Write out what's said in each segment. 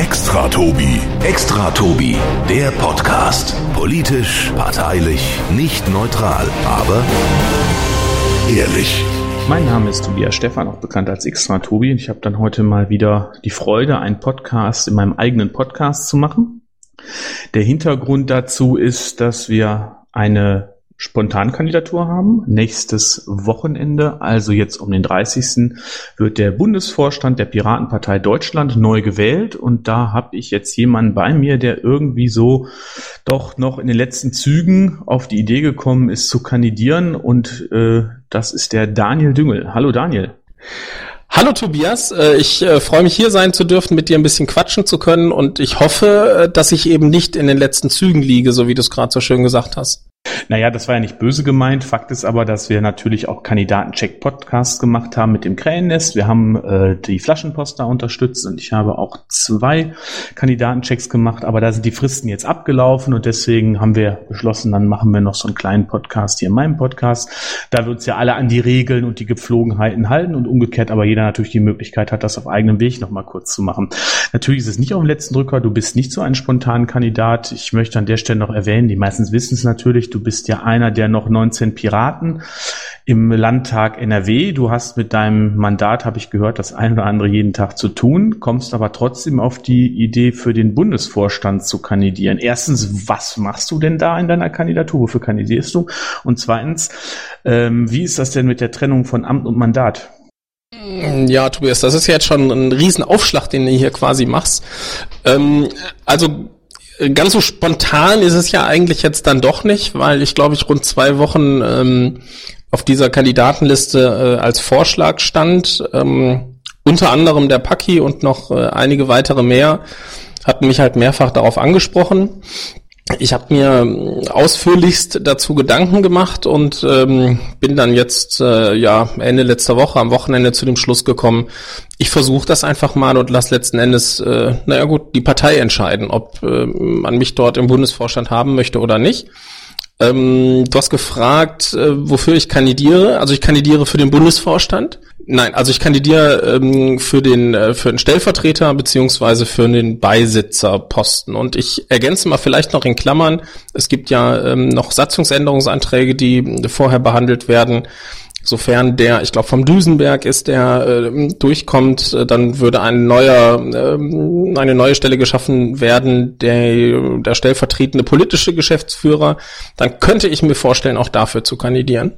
Extra Tobi. Extra Tobi, der Podcast. Politisch, parteilich, nicht neutral, aber ehrlich. Mein Name ist Tobias Stefan, auch bekannt als Extra Tobi. Ich habe dann heute mal wieder die Freude, einen Podcast in meinem eigenen Podcast zu machen. Der Hintergrund dazu ist, dass wir eine Spontankandidatur haben. Nächstes Wochenende, also jetzt um den 30. wird der Bundesvorstand der Piratenpartei Deutschland neu gewählt und da habe ich jetzt jemanden bei mir, der irgendwie so doch noch in den letzten Zügen auf die Idee gekommen ist zu kandidieren und äh, das ist der Daniel Düngel. Hallo Daniel. Hallo Tobias, äh, ich äh, freue mich hier sein zu dürfen, mit dir ein bisschen quatschen zu können und ich hoffe, äh, dass ich eben nicht in den letzten Zügen liege, so wie du es gerade so schön gesagt hast. Naja, das war ja nicht böse gemeint. Fakt ist aber, dass wir natürlich auch Kandidatencheck-Podcasts gemacht haben mit dem Krähennest. Wir haben äh, die Flaschenpost da unterstützt und ich habe auch zwei Kandidatenchecks gemacht, aber da sind die Fristen jetzt abgelaufen und deswegen haben wir beschlossen, dann machen wir noch so einen kleinen Podcast hier in meinem Podcast. Da wir uns ja alle an die Regeln und die Gepflogenheiten halten und umgekehrt aber jeder natürlich die Möglichkeit hat, das auf eigenem Weg nochmal kurz zu machen. Natürlich ist es nicht auf dem letzten Drücker, du bist nicht so ein spontaner Kandidat. Ich möchte an der Stelle noch erwähnen, die meisten wissen es natürlich, Du bist ja einer der noch 19 Piraten im Landtag NRW. Du hast mit deinem Mandat, habe ich gehört, das ein oder andere jeden Tag zu tun, kommst aber trotzdem auf die Idee, für den Bundesvorstand zu kandidieren. Erstens, was machst du denn da in deiner Kandidatur? Wofür kandidierst du? Und zweitens, ähm, wie ist das denn mit der Trennung von Amt und Mandat? Ja, Tobias, das ist jetzt schon ein Riesenaufschlag, den du hier quasi machst. Ähm, also ganz so spontan ist es ja eigentlich jetzt dann doch nicht, weil ich glaube ich rund zwei Wochen ähm, auf dieser Kandidatenliste äh, als Vorschlag stand. Ähm, unter anderem der Paki und noch äh, einige weitere mehr hatten mich halt mehrfach darauf angesprochen ich habe mir ausführlichst dazu Gedanken gemacht und ähm, bin dann jetzt äh, ja Ende letzter Woche am Wochenende zu dem Schluss gekommen. Ich versuche das einfach mal und lass letzten Endes, äh, naja gut, die Partei entscheiden, ob äh, man mich dort im Bundesvorstand haben möchte oder nicht. Ähm, du hast gefragt, äh, wofür ich kandidiere. Also ich kandidiere für den Bundesvorstand. Nein, also ich kandidiere ähm, für den äh, für den Stellvertreter beziehungsweise für den Beisitzerposten. Und ich ergänze mal vielleicht noch in Klammern: Es gibt ja ähm, noch Satzungsänderungsanträge, die vorher behandelt werden. Sofern der, ich glaube vom Düsenberg ist, der äh, durchkommt, äh, dann würde ein neuer, äh, eine neue Stelle geschaffen werden, der, der stellvertretende politische Geschäftsführer. Dann könnte ich mir vorstellen, auch dafür zu kandidieren.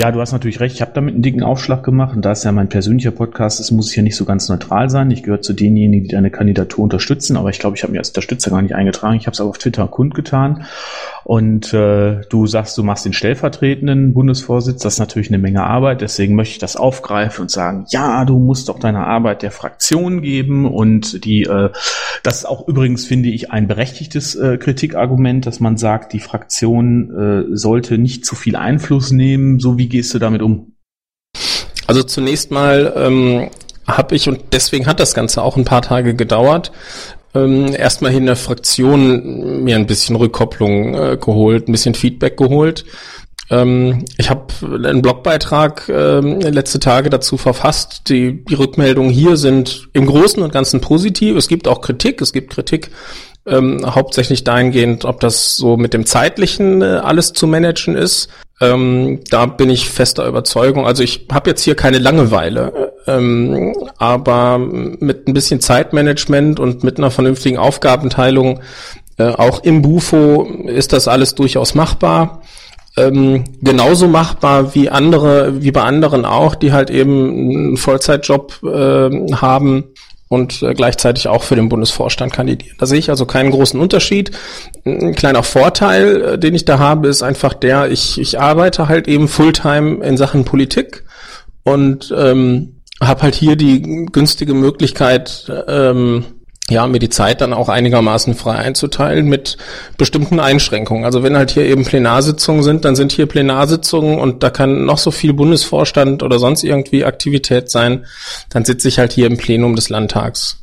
Ja, du hast natürlich recht. Ich habe damit einen dicken Aufschlag gemacht und da es ja mein persönlicher Podcast ist, muss ich ja nicht so ganz neutral sein. Ich gehöre zu denjenigen, die deine Kandidatur unterstützen, aber ich glaube, ich habe mich als Unterstützer gar nicht eingetragen. Ich habe es aber auf Twitter kundgetan und äh, du sagst, du machst den stellvertretenden Bundesvorsitz. Das ist natürlich eine Menge Arbeit. Deswegen möchte ich das aufgreifen und sagen, ja, du musst doch deine Arbeit der Fraktion geben und die, äh, das ist auch übrigens finde ich ein berechtigtes äh, Kritikargument, dass man sagt, die Fraktion äh, sollte nicht zu viel Einfluss nehmen, so wie gehst du damit um? Also zunächst mal ähm, habe ich, und deswegen hat das Ganze auch ein paar Tage gedauert, ähm, erstmal in der Fraktion mir ein bisschen Rückkopplung äh, geholt, ein bisschen Feedback geholt. Ähm, ich habe einen Blogbeitrag äh, letzte Tage dazu verfasst. Die, die Rückmeldungen hier sind im Großen und Ganzen positiv. Es gibt auch Kritik. Es gibt Kritik ähm, hauptsächlich dahingehend, ob das so mit dem zeitlichen äh, alles zu managen ist. Ähm, da bin ich fester Überzeugung. Also ich habe jetzt hier keine Langeweile, ähm, aber mit ein bisschen Zeitmanagement und mit einer vernünftigen Aufgabenteilung, äh, auch im Bufo ist das alles durchaus machbar. Ähm, genauso machbar wie andere, wie bei anderen auch, die halt eben einen Vollzeitjob äh, haben und äh, gleichzeitig auch für den Bundesvorstand kandidieren. Da sehe ich also keinen großen Unterschied. Ein kleiner Vorteil, äh, den ich da habe, ist einfach der, ich, ich arbeite halt eben Fulltime in Sachen Politik und ähm, habe halt hier die günstige Möglichkeit, ähm, ja, mir die Zeit dann auch einigermaßen frei einzuteilen mit bestimmten Einschränkungen. Also wenn halt hier eben Plenarsitzungen sind, dann sind hier Plenarsitzungen und da kann noch so viel Bundesvorstand oder sonst irgendwie Aktivität sein, dann sitze ich halt hier im Plenum des Landtags.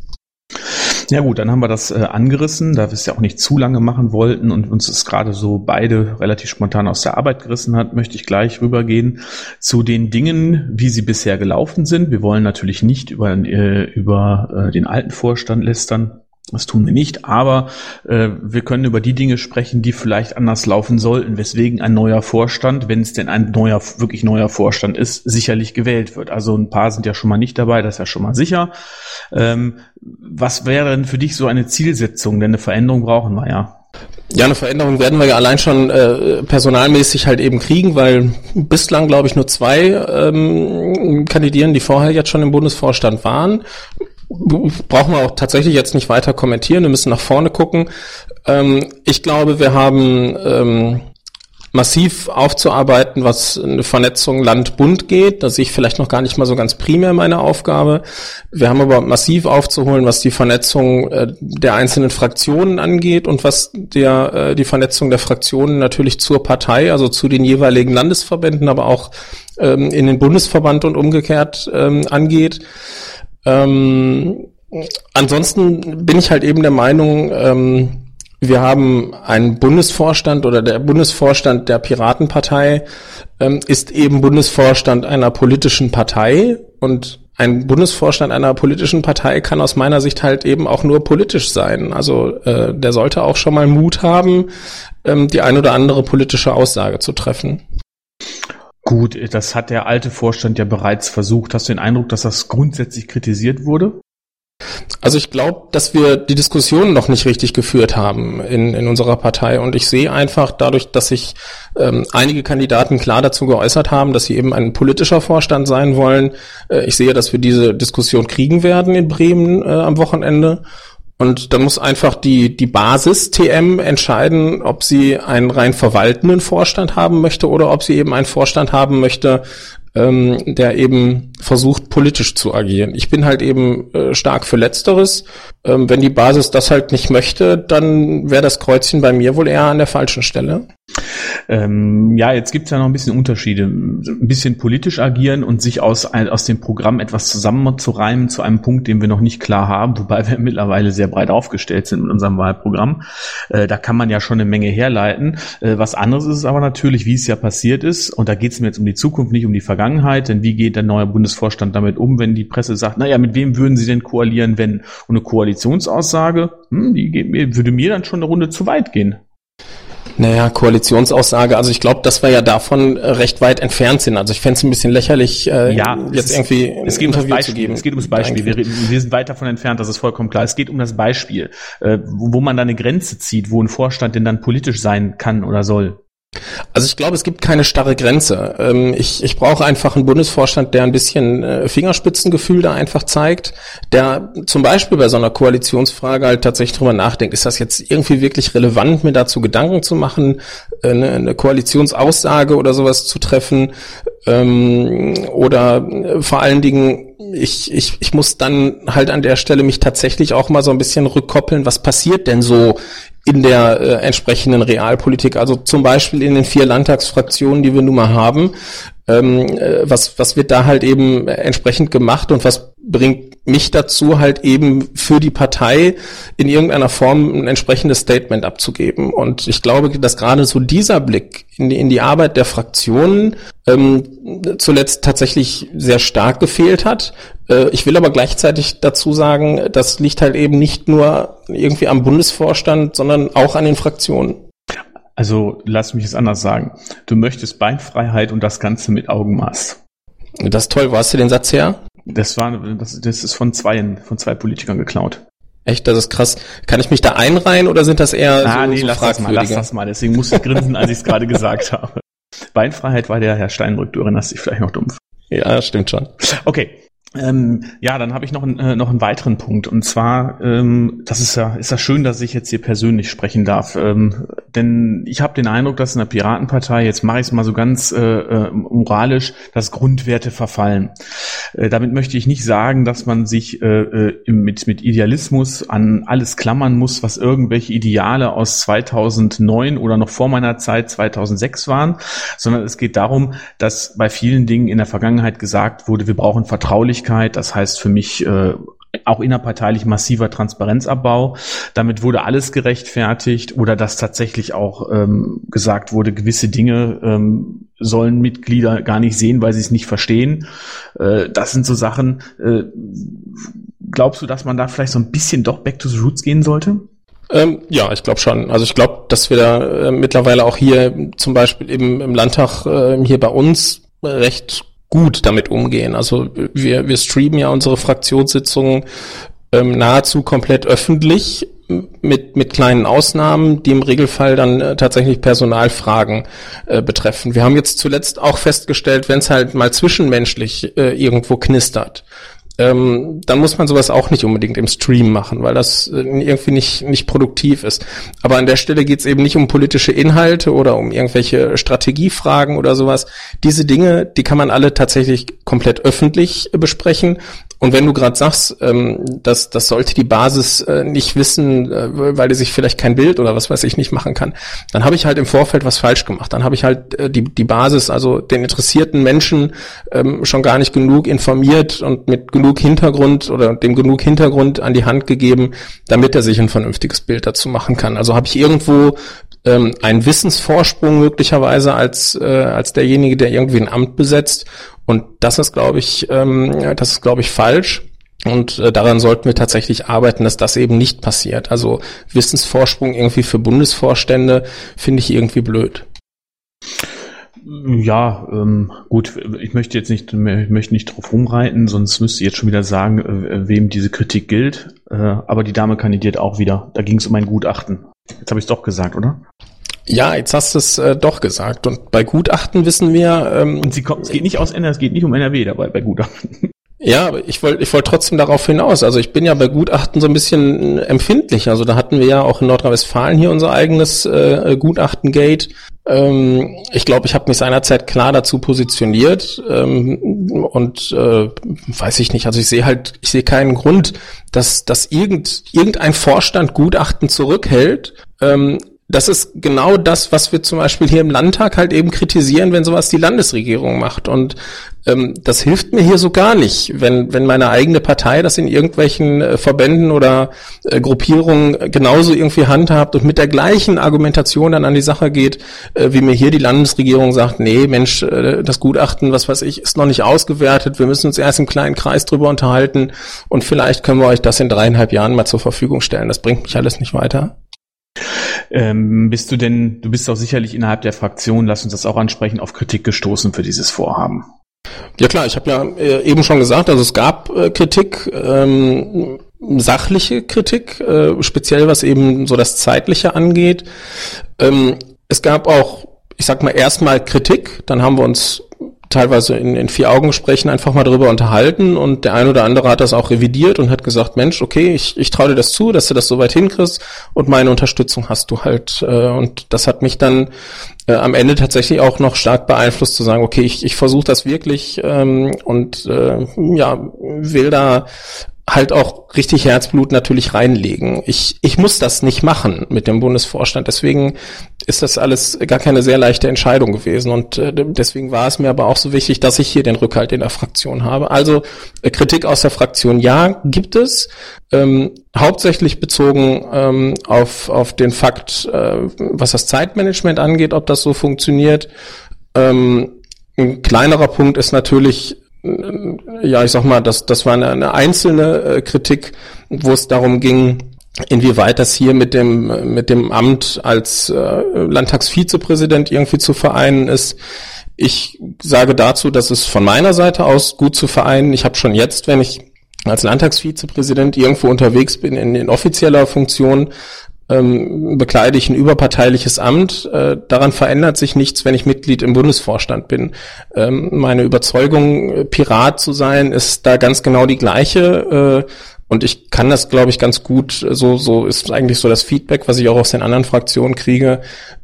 Ja gut, dann haben wir das äh, angerissen, da wir es ja auch nicht zu lange machen wollten und uns es gerade so beide relativ spontan aus der Arbeit gerissen hat, möchte ich gleich rübergehen zu den Dingen, wie sie bisher gelaufen sind. Wir wollen natürlich nicht über, äh, über äh, den alten Vorstand lästern, das tun wir nicht, aber äh, wir können über die Dinge sprechen, die vielleicht anders laufen sollten, weswegen ein neuer Vorstand, wenn es denn ein neuer, wirklich neuer Vorstand ist, sicherlich gewählt wird. Also ein paar sind ja schon mal nicht dabei, das ist ja schon mal sicher. Ähm, was wäre denn für dich so eine Zielsetzung? Denn eine Veränderung brauchen wir ja. Ja, eine Veränderung werden wir ja allein schon äh, personalmäßig halt eben kriegen, weil bislang, glaube ich, nur zwei ähm, kandidieren, die vorher jetzt schon im Bundesvorstand waren brauchen wir auch tatsächlich jetzt nicht weiter kommentieren. Wir müssen nach vorne gucken. Ähm, ich glaube, wir haben ähm, massiv aufzuarbeiten, was eine Vernetzung Land-Bund geht. Da sehe ich vielleicht noch gar nicht mal so ganz primär meine Aufgabe. Wir haben aber massiv aufzuholen, was die Vernetzung äh, der einzelnen Fraktionen angeht und was der, äh, die Vernetzung der Fraktionen natürlich zur Partei, also zu den jeweiligen Landesverbänden, aber auch ähm, in den Bundesverband und umgekehrt ähm, angeht. Ähm, ansonsten bin ich halt eben der Meinung, ähm, wir haben einen Bundesvorstand oder der Bundesvorstand der Piratenpartei ähm, ist eben Bundesvorstand einer politischen Partei und ein Bundesvorstand einer politischen Partei kann aus meiner Sicht halt eben auch nur politisch sein. Also äh, der sollte auch schon mal Mut haben, ähm, die ein oder andere politische Aussage zu treffen. Gut, das hat der alte Vorstand ja bereits versucht. Hast du den Eindruck, dass das grundsätzlich kritisiert wurde? Also ich glaube, dass wir die Diskussion noch nicht richtig geführt haben in, in unserer Partei. Und ich sehe einfach dadurch, dass sich ähm, einige Kandidaten klar dazu geäußert haben, dass sie eben ein politischer Vorstand sein wollen. Äh, ich sehe, dass wir diese Diskussion kriegen werden in Bremen äh, am Wochenende. Und dann muss einfach die, die Basis TM entscheiden, ob sie einen rein verwaltenden Vorstand haben möchte oder ob sie eben einen Vorstand haben möchte, ähm, der eben versucht, politisch zu agieren. Ich bin halt eben äh, stark für Letzteres. Ähm, wenn die Basis das halt nicht möchte, dann wäre das Kreuzchen bei mir wohl eher an der falschen Stelle. Ähm, ja, jetzt gibt's ja noch ein bisschen Unterschiede. Ein bisschen politisch agieren und sich aus, aus dem Programm etwas zusammenzureimen zu einem Punkt, den wir noch nicht klar haben, wobei wir mittlerweile sehr breit aufgestellt sind mit unserem Wahlprogramm. Äh, da kann man ja schon eine Menge herleiten. Äh, was anderes ist aber natürlich, wie es ja passiert ist, und da geht's mir jetzt um die Zukunft, nicht um die Vergangenheit, denn wie geht der neue Bundesvorstand damit um, wenn die Presse sagt, naja, mit wem würden sie denn koalieren, wenn? Und eine Koalitionsaussage, hm, die geht mir, würde mir dann schon eine Runde zu weit gehen. Naja, Koalitionsaussage, also ich glaube, dass wir ja davon äh, recht weit entfernt sind. Also ich fände es ein bisschen lächerlich, äh, ja, jetzt ist, irgendwie es geht um das Beispiel, zu geben. Es geht ums Beispiel. Wir, wir, sind weit davon entfernt, das ist vollkommen klar. Es geht um das Beispiel, äh, wo man da eine Grenze zieht, wo ein Vorstand denn dann politisch sein kann oder soll. Also ich glaube, es gibt keine starre Grenze. Ähm, ich, ich brauche einfach einen Bundesvorstand, der ein bisschen äh, Fingerspitzengefühl da einfach zeigt, der zum Beispiel bei so einer Koalitionsfrage halt tatsächlich drüber nachdenkt, ist das jetzt irgendwie wirklich relevant, mir dazu Gedanken zu machen, äh, eine, eine Koalitionsaussage oder sowas zu treffen ähm, oder äh, vor allen Dingen ich, ich, ich muss dann halt an der Stelle mich tatsächlich auch mal so ein bisschen rückkoppeln, was passiert denn so in der äh, entsprechenden Realpolitik, also zum Beispiel in den vier Landtagsfraktionen, die wir nun mal haben, ähm, äh, was, was wird da halt eben entsprechend gemacht und was bringt mich dazu, halt eben für die Partei in irgendeiner Form ein entsprechendes Statement abzugeben. Und ich glaube, dass gerade so dieser Blick in die, in die Arbeit der Fraktionen ähm, zuletzt tatsächlich sehr stark gefehlt hat. Äh, ich will aber gleichzeitig dazu sagen, das liegt halt eben nicht nur irgendwie am Bundesvorstand, sondern auch an den Fraktionen. Also lass mich es anders sagen. Du möchtest Beinfreiheit und das Ganze mit Augenmaß. Das ist toll. Wo hast du den Satz her? Das war, das, das ist von zwei, von zwei Politikern geklaut. Echt, das ist krass. Kann ich mich da einreihen oder sind das eher ah, so, nee, so lass das mal, lass das mal. Deswegen muss ich grinsen, als ich es gerade gesagt habe. Beinfreiheit war der Herr Steinbrück, du erinnerst dich vielleicht noch dumpf. Ja, stimmt schon. Okay, ähm, ja, dann habe ich noch, ein, äh, noch einen weiteren Punkt und zwar, ähm, das ist ja, ist ja schön, dass ich jetzt hier persönlich sprechen darf, ähm, denn ich habe den Eindruck, dass in der Piratenpartei, jetzt mache ich es mal so ganz äh, äh, moralisch, dass Grundwerte verfallen. Äh, damit möchte ich nicht sagen, dass man sich äh, äh mit, mit Idealismus an alles klammern muss, was irgendwelche Ideale aus 2009 oder noch vor meiner Zeit 2006 waren, sondern es geht darum, dass bei vielen Dingen in der Vergangenheit gesagt wurde, wir brauchen Vertraulichkeit. Das heißt für mich äh, auch innerparteilich massiver Transparenzabbau. Damit wurde alles gerechtfertigt oder dass tatsächlich auch ähm, gesagt wurde, gewisse Dinge ähm, sollen Mitglieder gar nicht sehen, weil sie es nicht verstehen. Äh, das sind so Sachen. Äh, glaubst du, dass man da vielleicht so ein bisschen doch back to the roots gehen sollte? Ähm, ja, ich glaube schon. Also ich glaube, dass wir da äh, mittlerweile auch hier zum Beispiel eben im Landtag äh, hier bei uns recht gut damit umgehen. Also wir, wir streamen ja unsere Fraktionssitzungen ähm, nahezu komplett öffentlich mit, mit kleinen Ausnahmen, die im Regelfall dann äh, tatsächlich Personalfragen äh, betreffen. Wir haben jetzt zuletzt auch festgestellt, wenn es halt mal zwischenmenschlich äh, irgendwo knistert, ähm, dann muss man sowas auch nicht unbedingt im Stream machen, weil das äh, irgendwie nicht, nicht produktiv ist. Aber an der Stelle geht es eben nicht um politische Inhalte oder um irgendwelche Strategiefragen oder sowas. Diese Dinge, die kann man alle tatsächlich komplett öffentlich äh, besprechen. Und wenn du gerade sagst, ähm, dass das sollte die Basis äh, nicht wissen, äh, weil die sich vielleicht kein Bild oder was weiß ich nicht machen kann, dann habe ich halt im Vorfeld was falsch gemacht. Dann habe ich halt äh, die, die Basis, also den interessierten Menschen ähm, schon gar nicht genug informiert und mit genug Hintergrund oder dem genug Hintergrund an die Hand gegeben, damit er sich ein vernünftiges Bild dazu machen kann. Also habe ich irgendwo ähm, einen Wissensvorsprung möglicherweise als, äh, als derjenige, der irgendwie ein Amt besetzt und das ist, glaube ich, ähm, das ist, glaube ich, falsch. Und äh, daran sollten wir tatsächlich arbeiten, dass das eben nicht passiert. Also Wissensvorsprung irgendwie für Bundesvorstände finde ich irgendwie blöd. Ja, ähm, gut, ich möchte jetzt nicht, ich möchte nicht drauf rumreiten, sonst müsste ich jetzt schon wieder sagen, äh, wem diese Kritik gilt. Äh, aber die Dame kandidiert auch wieder. Da ging es um ein Gutachten. Jetzt habe ich es doch gesagt, oder? Ja, jetzt hast du es äh, doch gesagt. Und bei Gutachten wissen wir. Ähm, und sie kommt, es geht nicht aus NRW, es geht nicht um NRW dabei bei Gutachten. Ja, aber ich wollte ich wollte trotzdem darauf hinaus. Also ich bin ja bei Gutachten so ein bisschen empfindlich. Also da hatten wir ja auch in Nordrhein-Westfalen hier unser eigenes äh, Gutachtengate. Ähm, ich glaube, ich habe mich seinerzeit klar dazu positioniert ähm, und äh, weiß ich nicht. Also ich sehe halt, ich sehe keinen Grund, dass dass irgend, irgendein Vorstand Gutachten zurückhält. Ähm, das ist genau das, was wir zum Beispiel hier im Landtag halt eben kritisieren, wenn sowas die Landesregierung macht. Und ähm, das hilft mir hier so gar nicht, wenn, wenn meine eigene Partei das in irgendwelchen äh, Verbänden oder äh, Gruppierungen genauso irgendwie handhabt und mit der gleichen Argumentation dann an die Sache geht, äh, wie mir hier die Landesregierung sagt, nee, Mensch, äh, das Gutachten, was weiß ich, ist noch nicht ausgewertet, wir müssen uns erst im kleinen Kreis drüber unterhalten und vielleicht können wir euch das in dreieinhalb Jahren mal zur Verfügung stellen. Das bringt mich alles nicht weiter. Ähm, bist du denn, du bist auch sicherlich innerhalb der Fraktion, lass uns das auch ansprechen, auf Kritik gestoßen für dieses Vorhaben? Ja klar, ich habe ja äh, eben schon gesagt, also es gab äh, Kritik, ähm, sachliche Kritik, äh, speziell was eben so das Zeitliche angeht. Ähm, es gab auch, ich sag mal, erstmal Kritik, dann haben wir uns teilweise in, in vier Augengesprächen einfach mal darüber unterhalten und der ein oder andere hat das auch revidiert und hat gesagt, Mensch, okay, ich, ich traue dir das zu, dass du das so weit hinkriegst und meine Unterstützung hast du halt. Äh, und das hat mich dann äh, am Ende tatsächlich auch noch stark beeinflusst zu sagen, okay, ich, ich versuche das wirklich ähm, und äh, ja, will da halt auch richtig Herzblut natürlich reinlegen. Ich, ich muss das nicht machen mit dem Bundesvorstand. Deswegen ist das alles gar keine sehr leichte Entscheidung gewesen. Und äh, deswegen war es mir aber auch so wichtig, dass ich hier den Rückhalt in der Fraktion habe. Also äh, Kritik aus der Fraktion, ja, gibt es. Ähm, hauptsächlich bezogen ähm, auf, auf den Fakt, äh, was das Zeitmanagement angeht, ob das so funktioniert. Ähm, ein kleinerer Punkt ist natürlich ja, ich sag mal, das, das war eine, eine einzelne äh, Kritik, wo es darum ging, inwieweit das hier mit dem, mit dem Amt als äh, Landtagsvizepräsident irgendwie zu vereinen ist. Ich sage dazu, dass es von meiner Seite aus gut zu vereinen. Ich habe schon jetzt, wenn ich als Landtagsvizepräsident irgendwo unterwegs bin in, in offizieller Funktion, ähm, bekleide ich ein überparteiliches Amt. Äh, daran verändert sich nichts, wenn ich Mitglied im Bundesvorstand bin. Ähm, meine Überzeugung, äh, Pirat zu sein, ist da ganz genau die gleiche. Äh, und ich kann das, glaube ich, ganz gut, so, so ist eigentlich so das Feedback, was ich auch aus den anderen Fraktionen kriege,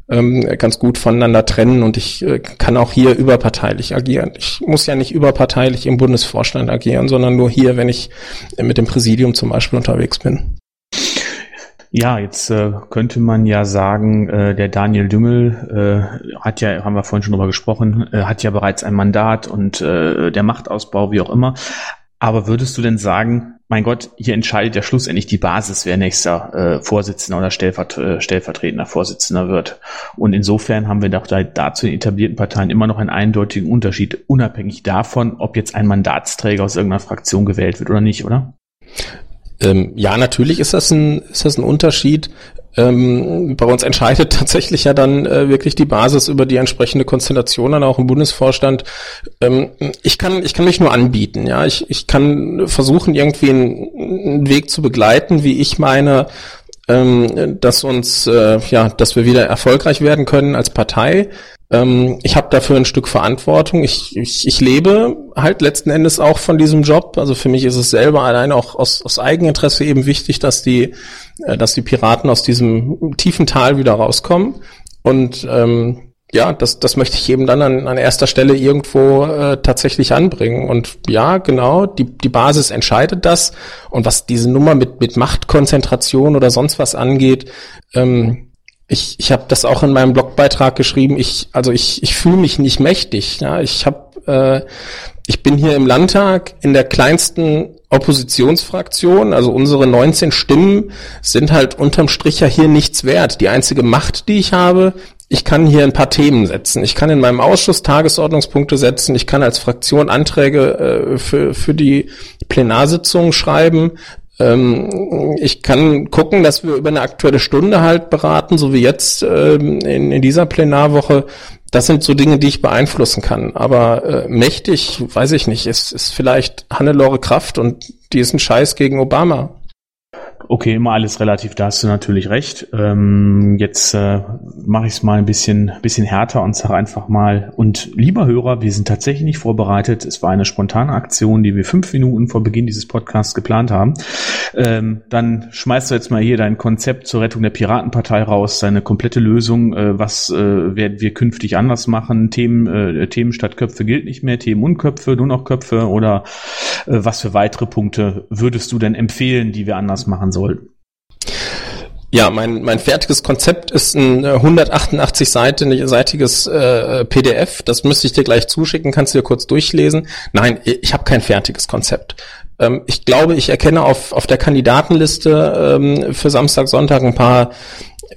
ähm, ganz gut voneinander trennen. Und ich äh, kann auch hier überparteilich agieren. Ich muss ja nicht überparteilich im Bundesvorstand agieren, sondern nur hier, wenn ich mit dem Präsidium zum Beispiel unterwegs bin. Ja, jetzt äh, könnte man ja sagen, äh, der Daniel Düngel äh, hat ja, haben wir vorhin schon drüber gesprochen, äh, hat ja bereits ein Mandat und äh, der Machtausbau, wie auch immer. Aber würdest du denn sagen, mein Gott, hier entscheidet ja schlussendlich die Basis, wer nächster äh, Vorsitzender oder Stellvert äh, stellvertretender Vorsitzender wird. Und insofern haben wir doch da, da zu den etablierten Parteien immer noch einen eindeutigen Unterschied, unabhängig davon, ob jetzt ein Mandatsträger aus irgendeiner Fraktion gewählt wird oder nicht, oder? Ähm, ja, natürlich ist das ein, ist das ein Unterschied. Ähm, bei uns entscheidet tatsächlich ja dann äh, wirklich die Basis über die entsprechende Konstellation dann auch im Bundesvorstand. Ähm, ich kann, ich kann mich nur anbieten, ja. Ich, ich kann versuchen, irgendwie einen, einen Weg zu begleiten, wie ich meine, ähm, dass uns, äh, ja, dass wir wieder erfolgreich werden können als Partei. Ähm, ich habe dafür ein Stück Verantwortung. Ich, ich, ich lebe halt letzten Endes auch von diesem Job. Also für mich ist es selber allein auch aus, aus Eigeninteresse eben wichtig, dass die, äh, dass die Piraten aus diesem tiefen Tal wieder rauskommen. Und ähm, ja, das, das möchte ich eben dann an, an erster Stelle irgendwo äh, tatsächlich anbringen. Und ja, genau, die, die Basis entscheidet das. Und was diese Nummer mit, mit Machtkonzentration oder sonst was angeht, ähm, ich, ich habe das auch in meinem Blogbeitrag geschrieben. Ich, also ich, ich fühle mich nicht mächtig. Ja, ich habe, äh, ich bin hier im Landtag in der kleinsten Oppositionsfraktion, also unsere 19 Stimmen sind halt unterm Strich ja hier nichts wert. Die einzige Macht, die ich habe, ich kann hier ein paar Themen setzen. Ich kann in meinem Ausschuss Tagesordnungspunkte setzen. Ich kann als Fraktion Anträge äh, für, für die Plenarsitzung schreiben. Ähm, ich kann gucken, dass wir über eine aktuelle Stunde halt beraten, so wie jetzt ähm, in, in dieser Plenarwoche. Das sind so Dinge, die ich beeinflussen kann. Aber äh, mächtig, weiß ich nicht, ist, ist vielleicht Hannelore Kraft und die ist ein Scheiß gegen Obama. Okay, immer alles relativ, da hast du natürlich recht. Ähm, jetzt äh, mache ich es mal ein bisschen, bisschen härter und sage einfach mal, und lieber Hörer, wir sind tatsächlich nicht vorbereitet. Es war eine spontane Aktion, die wir fünf Minuten vor Beginn dieses Podcasts geplant haben. Ähm, dann schmeißt du jetzt mal hier dein Konzept zur Rettung der Piratenpartei raus, deine komplette Lösung, äh, was äh, werden wir künftig anders machen. Themen, äh, Themen statt Köpfe gilt nicht mehr, Themen und Köpfe, nur noch Köpfe oder äh, was für weitere Punkte würdest du denn empfehlen, die wir anders machen sollten? Ja, mein, mein fertiges Konzept ist ein 188-seitiges äh, PDF. Das müsste ich dir gleich zuschicken, kannst du dir kurz durchlesen. Nein, ich habe kein fertiges Konzept. Ähm, ich glaube, ich erkenne auf, auf der Kandidatenliste ähm, für Samstag, Sonntag ein paar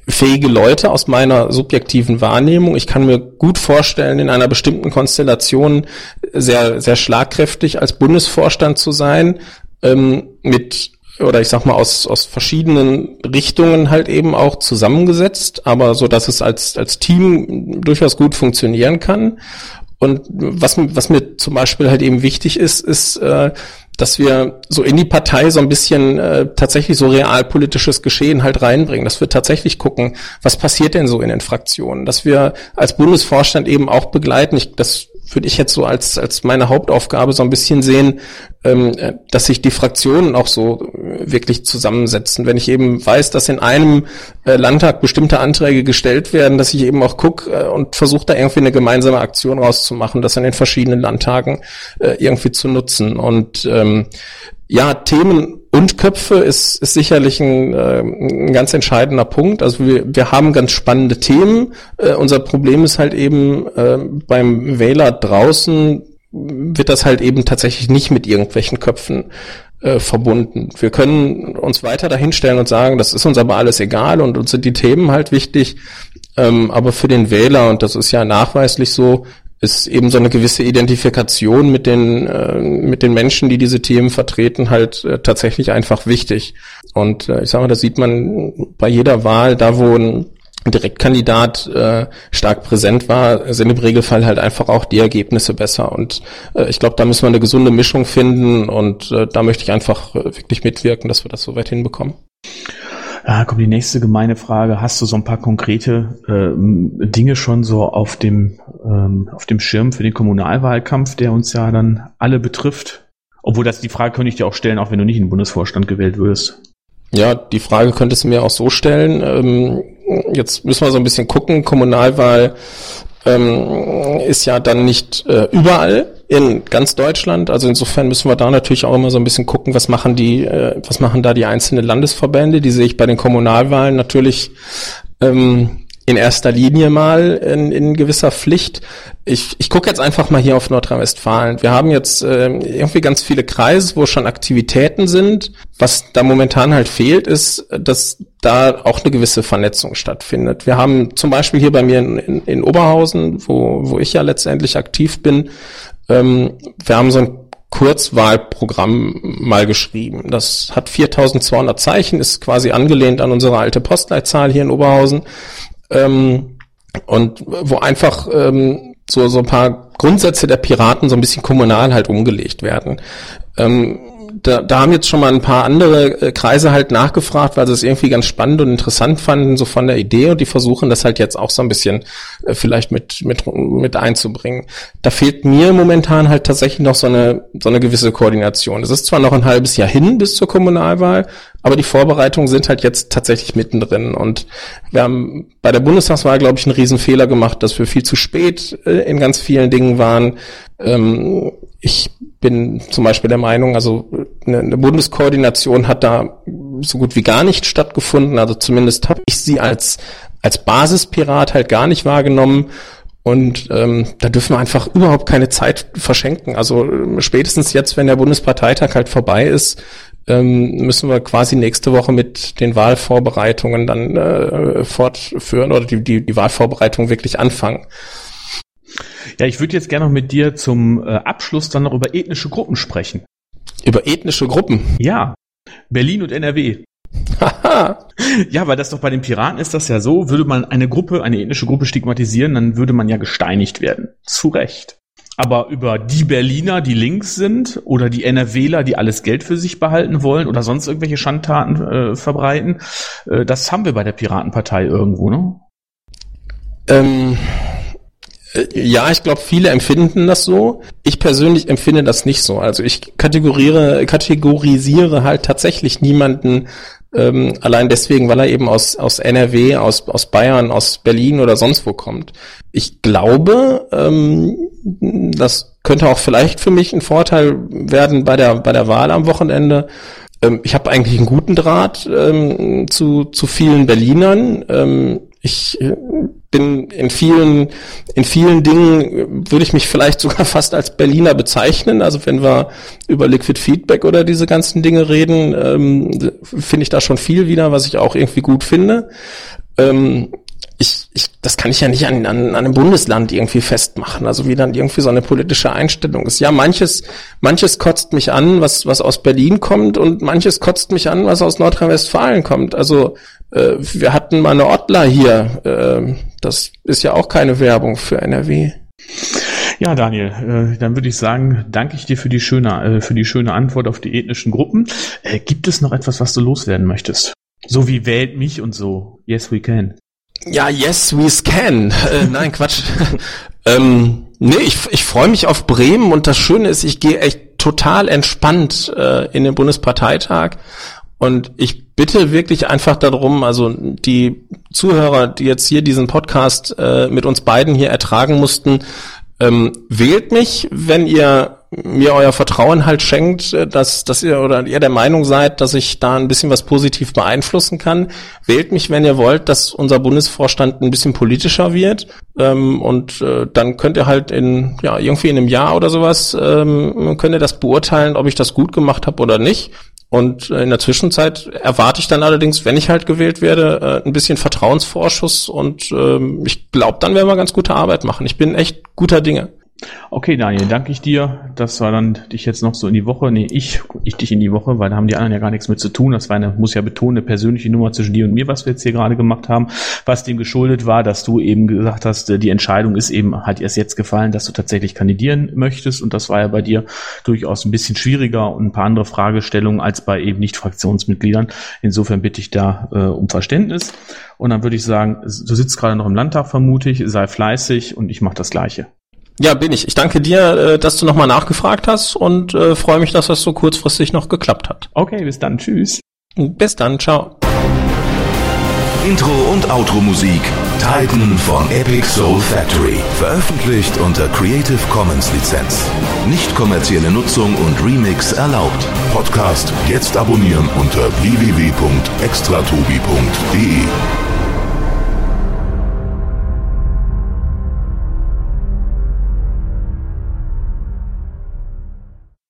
fähige Leute aus meiner subjektiven Wahrnehmung. Ich kann mir gut vorstellen, in einer bestimmten Konstellation sehr, sehr schlagkräftig als Bundesvorstand zu sein, ähm, mit oder ich sag mal aus, aus verschiedenen Richtungen halt eben auch zusammengesetzt, aber so dass es als, als Team durchaus gut funktionieren kann. Und was, was mir zum Beispiel halt eben wichtig ist, ist, äh, dass wir so in die Partei so ein bisschen äh, tatsächlich so realpolitisches Geschehen halt reinbringen, dass wir tatsächlich gucken, was passiert denn so in den Fraktionen, dass wir als Bundesvorstand eben auch begleiten. Ich, das würde ich jetzt so als, als meine Hauptaufgabe so ein bisschen sehen, ähm, dass sich die Fraktionen auch so wirklich zusammensetzen. Wenn ich eben weiß, dass in einem äh, Landtag bestimmte Anträge gestellt werden, dass ich eben auch gucke äh, und versuche da irgendwie eine gemeinsame Aktion rauszumachen, das in den verschiedenen Landtagen äh, irgendwie zu nutzen. Und ähm, ja, Themen und Köpfe ist, ist sicherlich ein, äh, ein ganz entscheidender Punkt. Also wir, wir haben ganz spannende Themen. Äh, unser Problem ist halt eben äh, beim Wähler draußen wird das halt eben tatsächlich nicht mit irgendwelchen Köpfen äh, verbunden. Wir können uns weiter dahinstellen und sagen, das ist uns aber alles egal und uns sind die Themen halt wichtig. Ähm, aber für den Wähler, und das ist ja nachweislich so, ist eben so eine gewisse Identifikation mit den äh, mit den Menschen, die diese Themen vertreten, halt äh, tatsächlich einfach wichtig. Und äh, ich sage mal, das sieht man bei jeder Wahl, da wo ein Direktkandidat äh, stark präsent war, sind im Regelfall halt einfach auch die Ergebnisse besser. Und äh, ich glaube, da müssen wir eine gesunde Mischung finden und äh, da möchte ich einfach äh, wirklich mitwirken, dass wir das so weit hinbekommen. Ja, kommt die nächste gemeine Frage. Hast du so ein paar konkrete ähm, Dinge schon so auf dem, ähm, auf dem Schirm für den Kommunalwahlkampf, der uns ja dann alle betrifft? Obwohl das die Frage könnte ich dir auch stellen, auch wenn du nicht in den Bundesvorstand gewählt würdest. Ja, die Frage könntest du mir auch so stellen. Ähm, jetzt müssen wir so ein bisschen gucken. Kommunalwahl ähm, ist ja dann nicht äh, überall in ganz Deutschland. Also insofern müssen wir da natürlich auch immer so ein bisschen gucken, was machen die, äh, was machen da die einzelnen Landesverbände. Die sehe ich bei den Kommunalwahlen natürlich ähm, in erster Linie mal in, in gewisser Pflicht. Ich, ich gucke jetzt einfach mal hier auf Nordrhein-Westfalen. Wir haben jetzt äh, irgendwie ganz viele Kreise, wo schon Aktivitäten sind. Was da momentan halt fehlt, ist, dass da auch eine gewisse Vernetzung stattfindet. Wir haben zum Beispiel hier bei mir in, in, in Oberhausen, wo, wo ich ja letztendlich aktiv bin, ähm, wir haben so ein Kurzwahlprogramm mal geschrieben. Das hat 4200 Zeichen, ist quasi angelehnt an unsere alte Postleitzahl hier in Oberhausen. Ähm, und wo einfach ähm, so, so ein paar Grundsätze der Piraten so ein bisschen kommunal halt umgelegt werden. Ähm, da, da haben jetzt schon mal ein paar andere äh, Kreise halt nachgefragt, weil sie es irgendwie ganz spannend und interessant fanden, so von der Idee und die versuchen das halt jetzt auch so ein bisschen äh, vielleicht mit, mit, mit einzubringen. Da fehlt mir momentan halt tatsächlich noch so eine, so eine gewisse Koordination. Es ist zwar noch ein halbes Jahr hin bis zur Kommunalwahl, aber die Vorbereitungen sind halt jetzt tatsächlich mittendrin und wir haben bei der Bundestagswahl, glaube ich, einen Riesenfehler gemacht, dass wir viel zu spät äh, in ganz vielen Dingen waren. Ähm, ich bin zum Beispiel der Meinung, also eine, eine Bundeskoordination hat da so gut wie gar nicht stattgefunden. Also zumindest habe ich sie als als Basispirat halt gar nicht wahrgenommen. Und ähm, da dürfen wir einfach überhaupt keine Zeit verschenken. Also spätestens jetzt, wenn der Bundesparteitag halt vorbei ist, ähm, müssen wir quasi nächste Woche mit den Wahlvorbereitungen dann äh, fortführen oder die, die, die Wahlvorbereitung wirklich anfangen. Ja, ich würde jetzt gerne noch mit dir zum äh, Abschluss dann noch über ethnische Gruppen sprechen. Über ethnische Gruppen? Ja. Berlin und NRW. ja, weil das doch bei den Piraten ist das ja so, würde man eine Gruppe, eine ethnische Gruppe stigmatisieren, dann würde man ja gesteinigt werden. Zu Recht. Aber über die Berliner, die links sind, oder die NRWler, die alles Geld für sich behalten wollen oder sonst irgendwelche Schandtaten äh, verbreiten, äh, das haben wir bei der Piratenpartei irgendwo, ne? Ähm, äh, ja, ich glaube, viele empfinden das so. Ich persönlich empfinde das nicht so. Also ich kategoriere, kategorisiere halt tatsächlich niemanden ähm, allein deswegen, weil er eben aus, aus NRW, aus, aus Bayern, aus Berlin oder sonst wo kommt. Ich glaube, ähm, das könnte auch vielleicht für mich ein Vorteil werden bei der, bei der Wahl am Wochenende. Ähm, ich habe eigentlich einen guten Draht ähm, zu, zu vielen Berlinern. Ähm, ich äh, bin in vielen, in vielen Dingen würde ich mich vielleicht sogar fast als Berliner bezeichnen. Also wenn wir über Liquid Feedback oder diese ganzen Dinge reden, ähm, finde ich da schon viel wieder, was ich auch irgendwie gut finde. Ähm, ich, ich, das kann ich ja nicht an, an, an einem Bundesland irgendwie festmachen, also wie dann irgendwie so eine politische Einstellung ist. Ja, manches, manches kotzt mich an, was, was aus Berlin kommt und manches kotzt mich an, was aus Nordrhein-Westfalen kommt. Also äh, wir hatten mal eine Ottler hier, äh, das ist ja auch keine Werbung für NRW. Ja, Daniel, äh, dann würde ich sagen, danke ich dir für die schöne, äh, für die schöne Antwort auf die ethnischen Gruppen. Äh, gibt es noch etwas, was du loswerden möchtest? So wie wählt mich und so. Yes, we can. Ja, yes, we can. Nein, Quatsch. ähm, nee, ich, ich freue mich auf Bremen und das Schöne ist, ich gehe echt total entspannt in den Bundesparteitag und ich bitte wirklich einfach darum, also die Zuhörer, die jetzt hier diesen Podcast äh, mit uns beiden hier ertragen mussten, ähm, wählt mich, wenn ihr mir euer Vertrauen halt schenkt, äh, dass, dass ihr oder ihr der Meinung seid, dass ich da ein bisschen was positiv beeinflussen kann. Wählt mich, wenn ihr wollt, dass unser Bundesvorstand ein bisschen politischer wird. Ähm, und äh, dann könnt ihr halt in, ja, irgendwie in einem Jahr oder sowas, ähm, könnt ihr das beurteilen, ob ich das gut gemacht habe oder nicht. Und äh, in der Zwischenzeit erwarte ich dann allerdings, wenn ich halt gewählt werde, äh, ein bisschen Vertrauensvorschuss und ähm, ich glaube, dann werden wir ganz gute Arbeit machen. Ich bin echt guter Dinge. Okay, Daniel, danke ich dir. Das war dann dich jetzt noch so in die Woche. Nee, ich, ich dich in die Woche, weil da haben die anderen ja gar nichts mit zu tun. Das war eine, muss ja betonen, eine persönliche Nummer zwischen dir und mir, was wir jetzt hier gerade gemacht haben. Was dem geschuldet war, dass du eben gesagt hast, äh, die Entscheidung ist eben halt erst jetzt gefallen, dass du tatsächlich kandidieren möchtest. Und das war ja bei dir durchaus ein bisschen schwieriger und ein paar andere Fragestellungen als bei eben nicht Fraktionsmitgliedern. Insofern bitte ich da äh, um Verständnis. Und dann würde ich sagen, du sitzt gerade noch im Landtag, vermute ich, sei fleißig und ich mache das Gleiche. Ja, bin ich. Ich danke dir, äh, dass du nochmal nachgefragt hast und äh, freue mich, dass das so kurzfristig noch geklappt hat. Okay, bis dann. Tschüss. Bis dann. Ciao. Intro und Outro Musik Titan von Epic Soul Factory. Veröffentlicht unter Creative Commons Lizenz. Nicht kommerzielle Nutzung und Remix erlaubt. Podcast jetzt abonnieren unter www.extratobi.de.